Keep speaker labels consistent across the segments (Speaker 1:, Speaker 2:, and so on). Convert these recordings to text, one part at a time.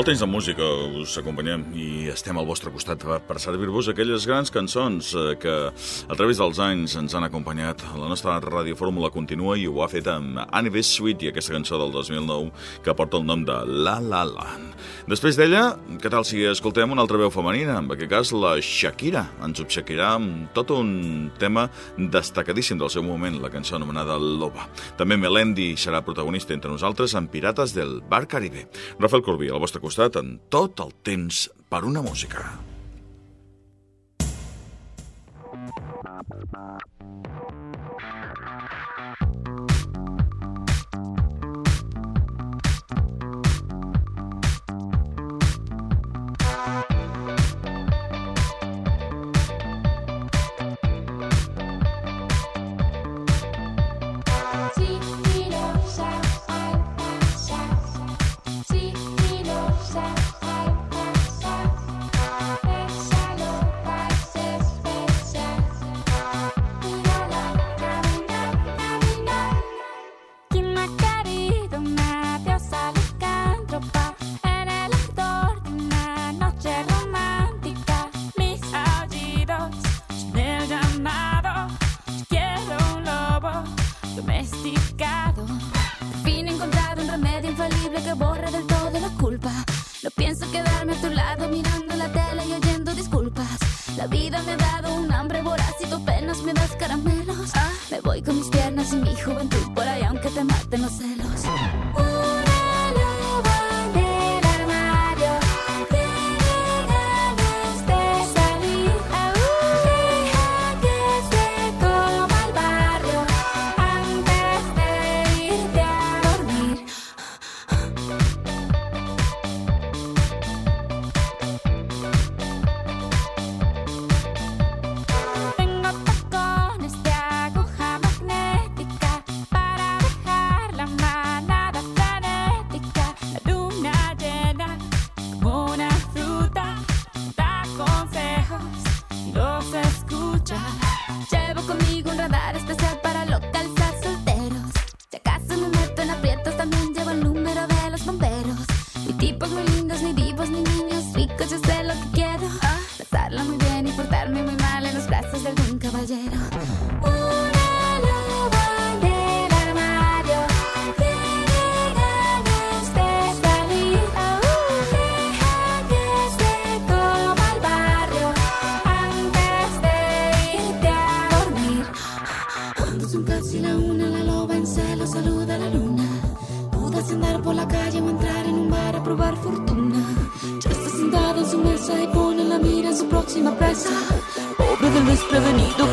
Speaker 1: El temps de música us acompanyem i estem al vostre costat per, per servir-vos aquelles grans cançons eh, que a través dels anys ens han acompanyat. La nostra radiofórmula continua i ho ha fet amb Annie B. Sweet i aquesta cançó del 2009 que porta el nom de La La La. Després d'ella, què tal si escoltem una altra veu femenina? En aquest cas, la Shakira. Ens obsequirà amb tot un tema destacadíssim del seu moment, la cançó anomenada Loba. També Melendi serà protagonista entre nosaltres en Pirates del Bar Caribe. Rafael Corbí, al vostre costat costat en tot el temps per una música.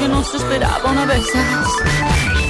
Speaker 2: no se esperaba una vez más.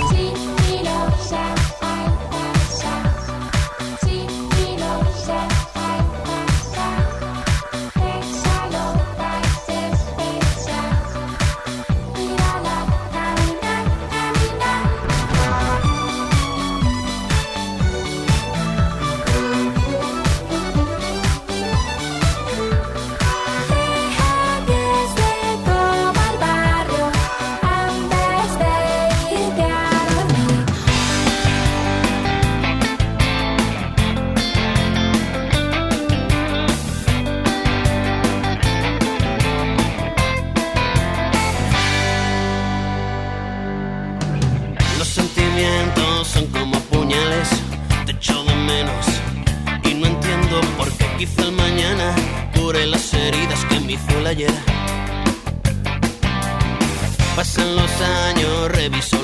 Speaker 2: Pasan los años, reviso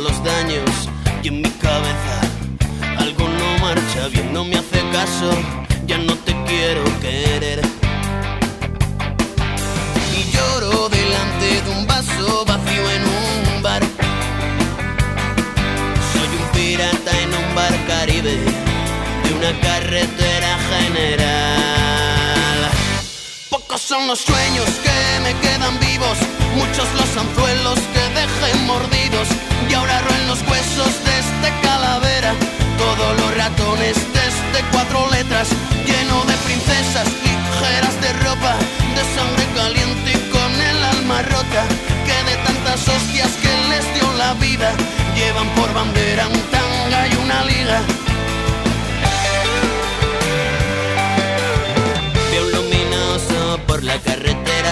Speaker 2: ratones desde cuatro letras, lleno de princesas ligeras de ropa, de sangre caliente y con el alma rota, que de tantas hostias que les dio la vida, llevan por bandera un tanga y una liga. Veo un luminoso por la carretera,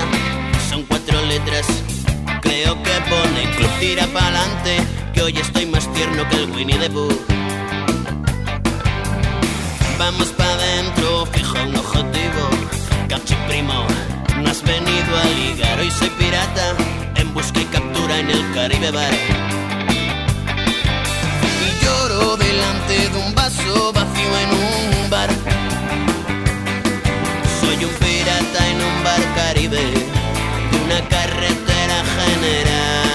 Speaker 2: son cuatro letras, creo que pone club tira pa'lante, que hoy estoy más tierno que el Winnie the Pooh. Vamos pa' dentro, fijo un objetivo, cachi primo, no has venido a ligar, hoy soy pirata, en busca y captura en el Caribe Bar. Y lloro delante de un vaso vacío en un bar. Soy un pirata en un bar caribe, de una carretera general.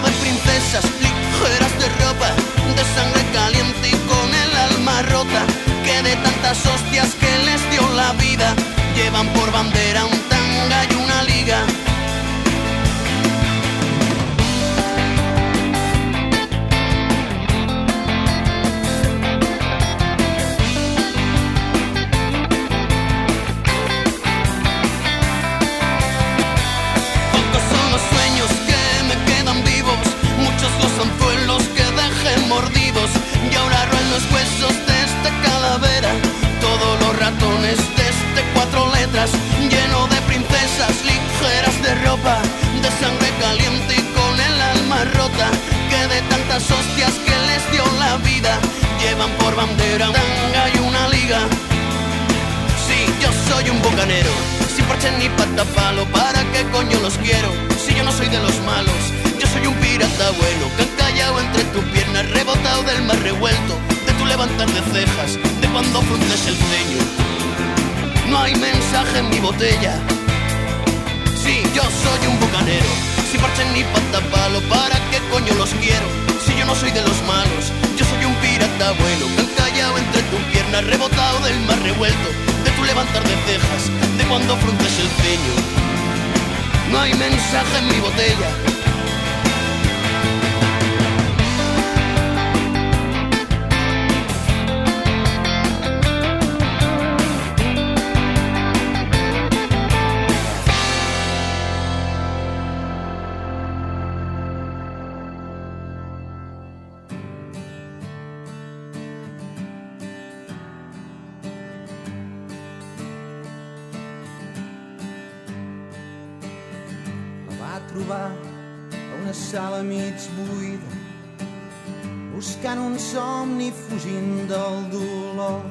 Speaker 2: De princesas ligeras de ropa, de sangre caliente y con el alma rota, que de tantas hostias que les dio la vida, llevan por bandera un hostias que les dio la vida, llevan por bandera un tanga y una liga. Sí, yo soy un bucanero, sin parche ni patapalo, ¿para qué coño los quiero? Si yo no soy de los malos, yo soy un pirata bueno, que callado entre tus piernas, rebotado del mar revuelto, de tu levantar de cejas, de cuando frunces el ceño. No hay mensaje en mi botella. Sí, yo soy un bucanero, sin parche ni patapalo, ¿para qué coño los quiero? No soy de los malos, yo soy un pirata bueno, que callado entre tus piernas, rebotado del mar revuelto, de tu levantar de cejas, de cuando frunces el ceño. No hay mensaje en mi botella.
Speaker 3: Mig buida, buscant un somni fugint del dolor.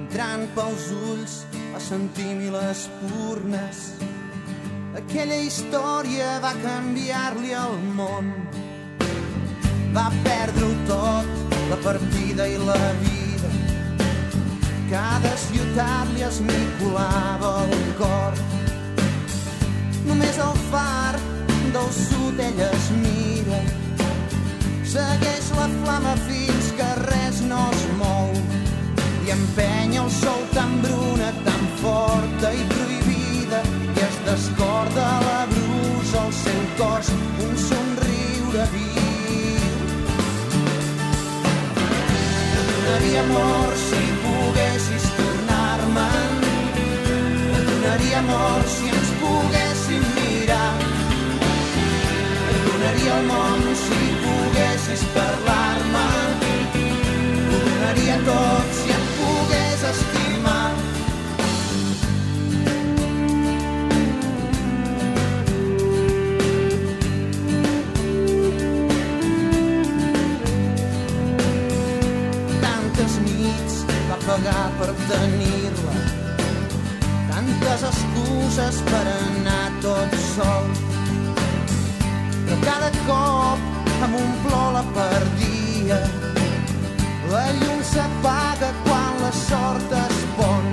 Speaker 3: Entrant pels ulls va sentir mil espurnes. Aquella història va canviar-li el món. Va perdre-ho tot, la partida i la vida. Cada ciutat li esmicolava el cor. Només el far del sud ella es mira. Segueix la flama fins tenir-la tantes excuses per anar tot sol. Però cada cop amb un plor la perdia. La llum s'apaga quan la sort es pon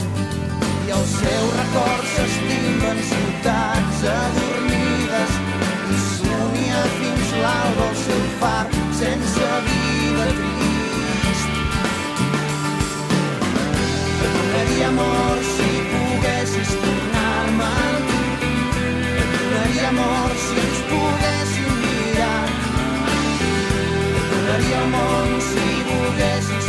Speaker 3: i els seus records s'estimben ciutats adormides donaria amor si poguessis tornar-me'n. Et donaria amor si ens poguéssim mirar. Et donaria món si volguessis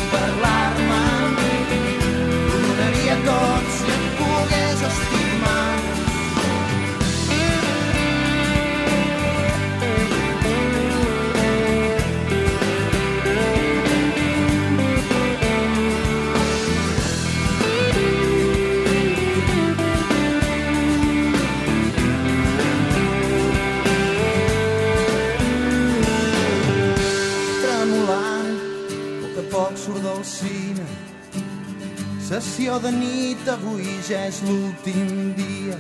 Speaker 3: de nit, avui ja és l'últim dia.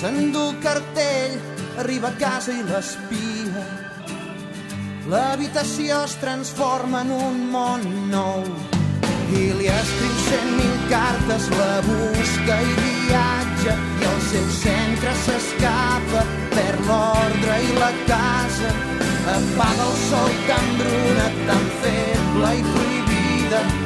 Speaker 3: S'endú el cartell, arriba a casa i l'espia. L'habitació es transforma en un món nou i li escriu cent mil cartes, la busca i viatja i el seu centre s'escapa per l'ordre i la casa apaga el sol tan bruna, tan feble i prohibida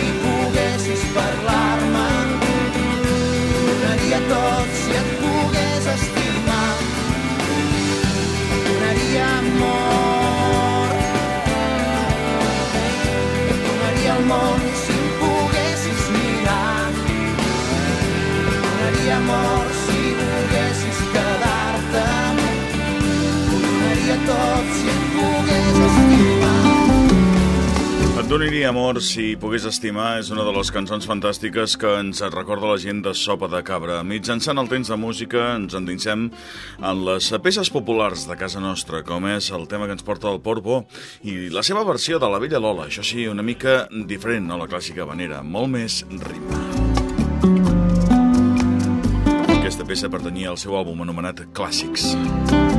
Speaker 3: donaria amor si pogués estimar
Speaker 1: és una de les cançons fantàstiques que ens recorda la gent de Sopa de Cabra. Mitjançant el temps de música ens endinsem en les peces populars de casa nostra, com és el tema que ens porta el Porpo i la seva versió de la Vella Lola, això sí, una mica diferent, no la clàssica vanera, molt més ritme. Aquesta peça pertanyia al seu àlbum anomenat Clàssics.
Speaker 4: Después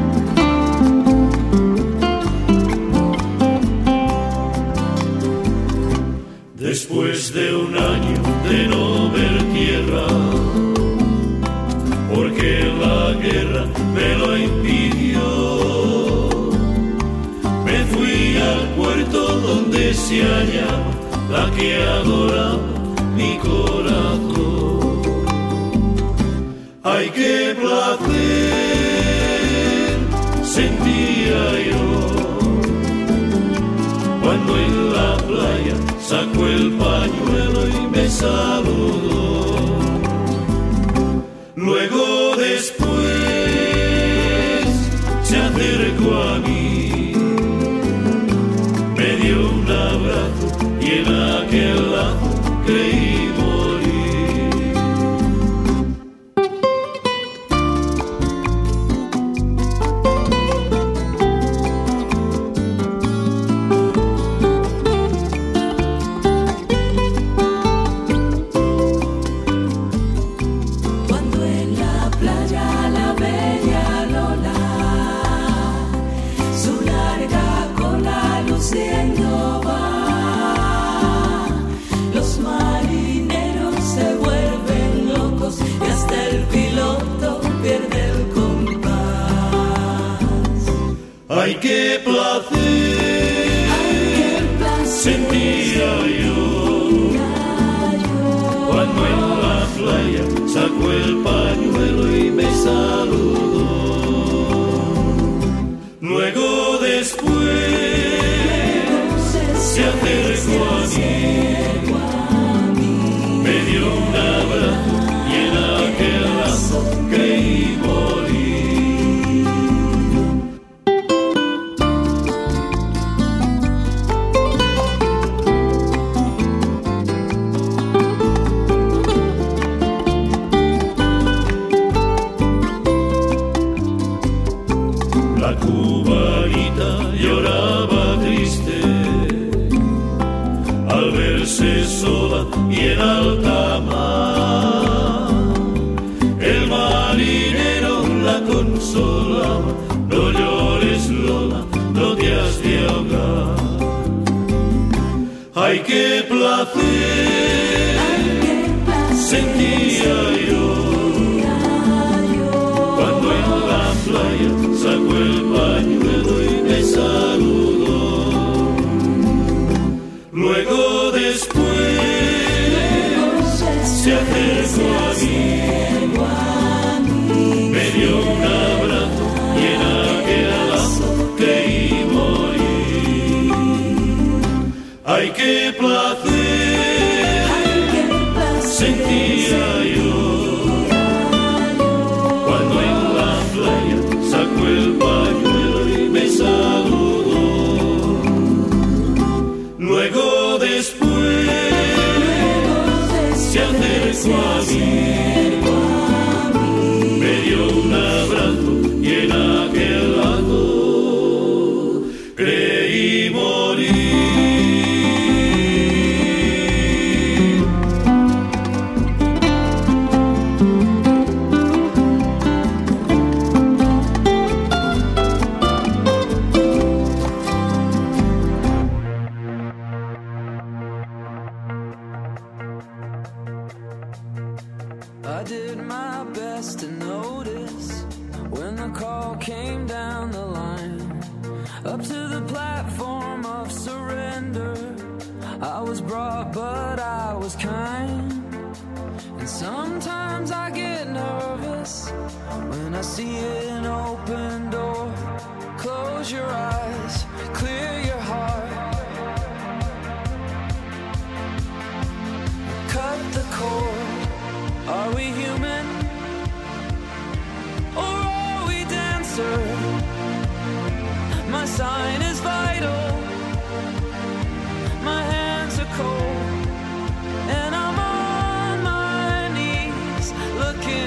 Speaker 4: sacó el pañuelo y me.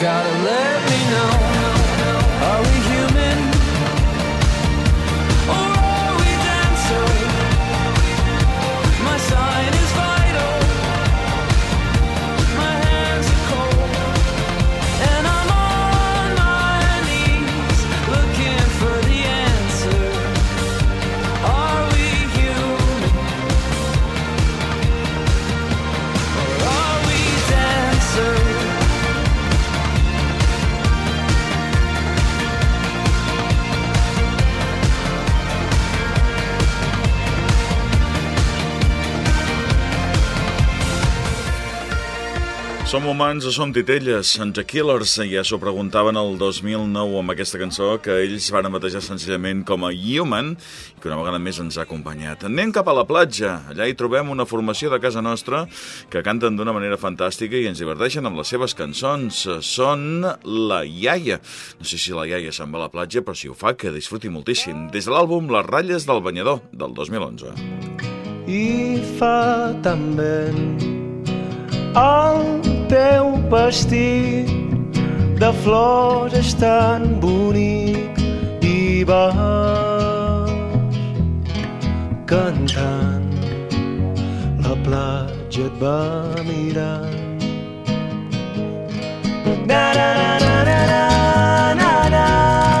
Speaker 5: gotta let me know.
Speaker 1: Som humans o som titelles? Ens a Killers ja s'ho preguntaven el 2009 amb aquesta cançó que ells van batejar senzillament com a Human i que una vegada més ens ha acompanyat. Anem cap a la platja. Allà hi trobem una formació de casa nostra que canten d'una manera fantàstica i ens diverteixen amb les seves cançons. Són La Iaia. No sé si La Iaia se'n va a la platja, però si ho fa que disfruti moltíssim. Des de l'àlbum Les ratlles del banyador del 2011.
Speaker 6: I fa tan vent el teu vestit de flors és tan bonic i vas cantant. La platja et va mirant. Na, na, na, na, na, na, na, na.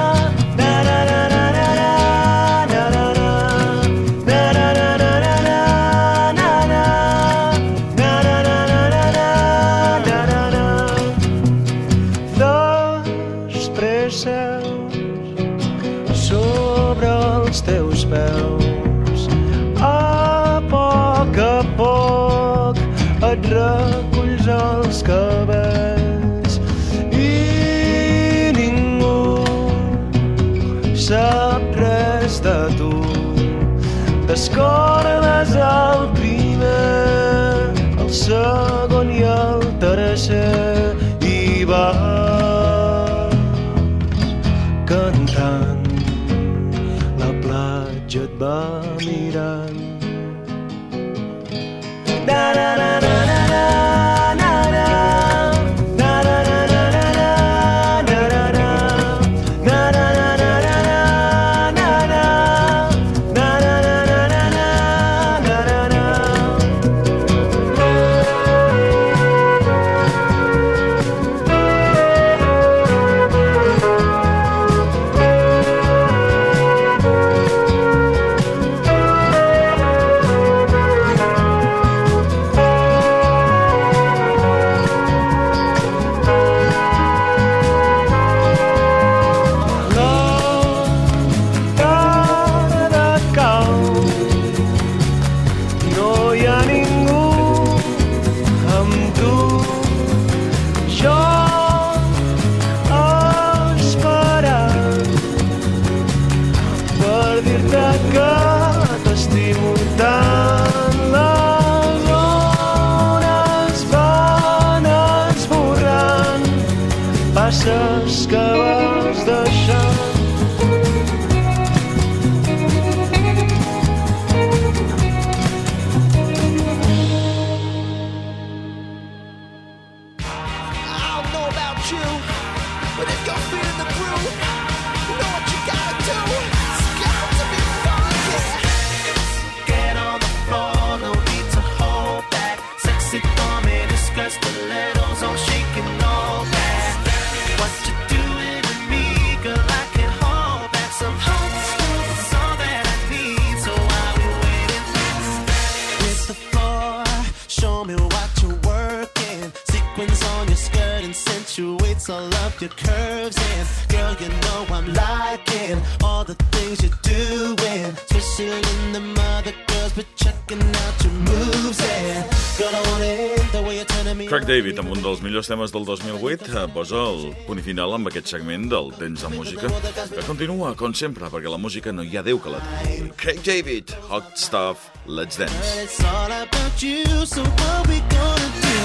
Speaker 7: Millors temes del 2008, eh, posa el punt final amb aquest segment del Temps de Música, que continua, com sempre, perquè la música no hi ha Déu que la tingui. Craig David, Hot Stuff, Let's Dance.
Speaker 8: It's all about you, so what we gonna do?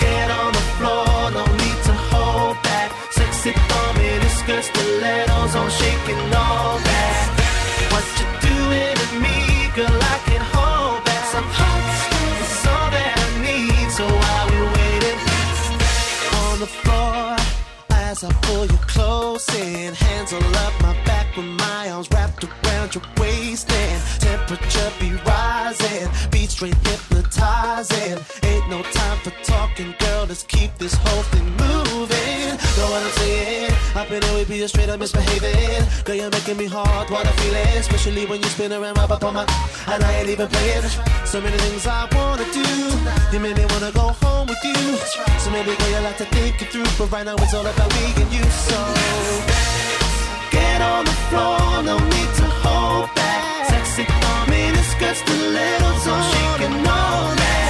Speaker 8: Get on the floor, no need to hold back. Sexy for me, this skirt stilettos, I'm shaking all that. As I pull you close in, hands all up my back with my arms wrapped around your waist, and temperature be rising, beat straight hypnotizing. Ain't no time for talking, girl. Let's keep this whole thing moving. Know what I'm saying? Up in here we be straight up misbehaving. Girl, you're making me hard, what I feeling, especially when you spin around right up on my, and I ain't even playing. So many things I wanna do. You made me wanna go home with you. So maybe girl, you'll have to think it through. But right now it's all about me and you. So get on the floor, no need to hold back. Sexy thong, miniskirts, stilettos on. She can know that.